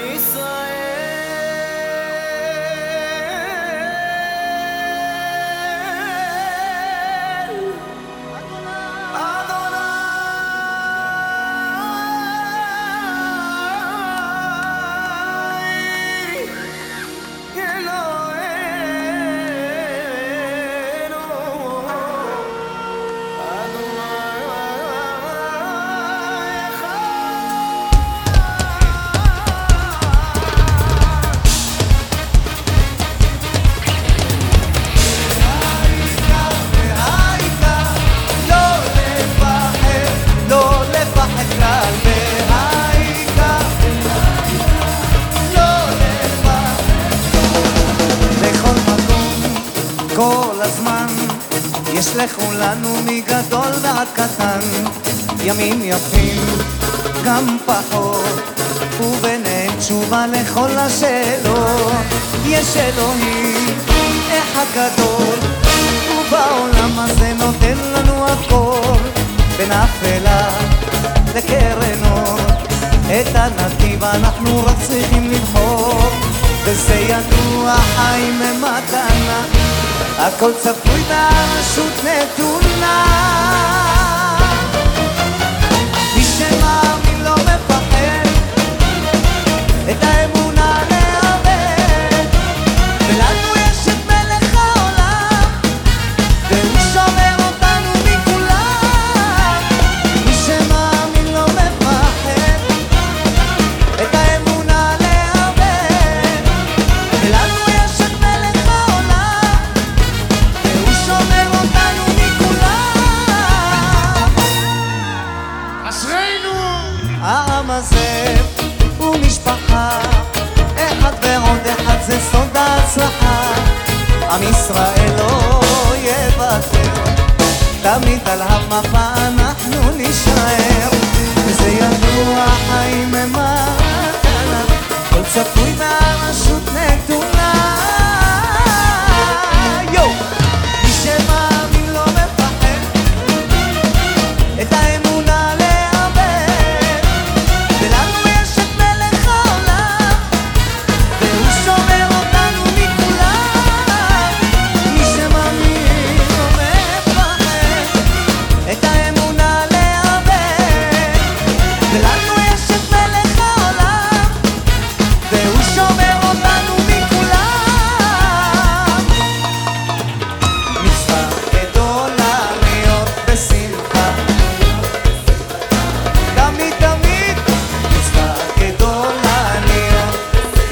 שמע ישראל כל הזמן, יש לכולנו מגדול ועד קטן, ימים יפים, גם פחות, וביניהם תשובה לכל השאלות. יש אלוהים, אחד גדול, ובעולם הזה נותן לנו הכל, בין אפלה לקרן אור. את הנתיב אנחנו רק צריכים לבחור, וזה ידוע חיים מתנה, הכל צפוי והרשות נתונה. עם ישראל לא יוותר, תמיד על המפה אנחנו נישאר. וזה ידוע חיים הם מתנה, כל צפוי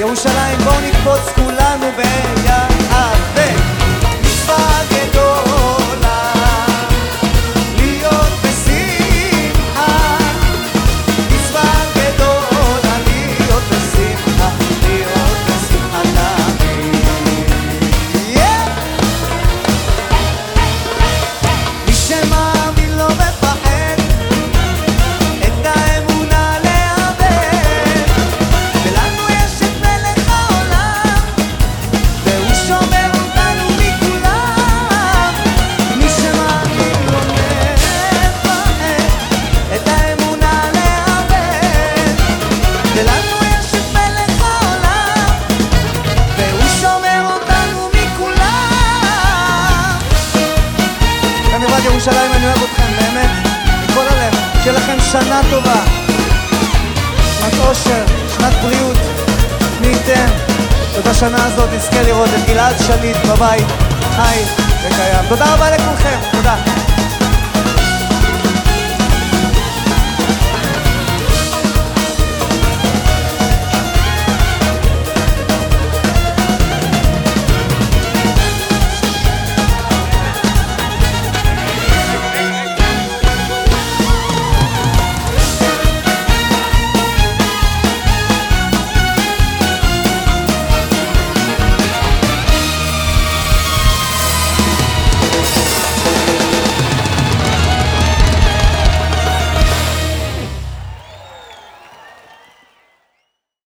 ירושלים בואו נקפוץ כולנו ביחד שנה טובה. שנת אושר, שנת בריאות. מי ייתן שבשנה הזאת נזכה לראות את גלעד שליט בבית, חי וקיים. תודה רבה לכולכם.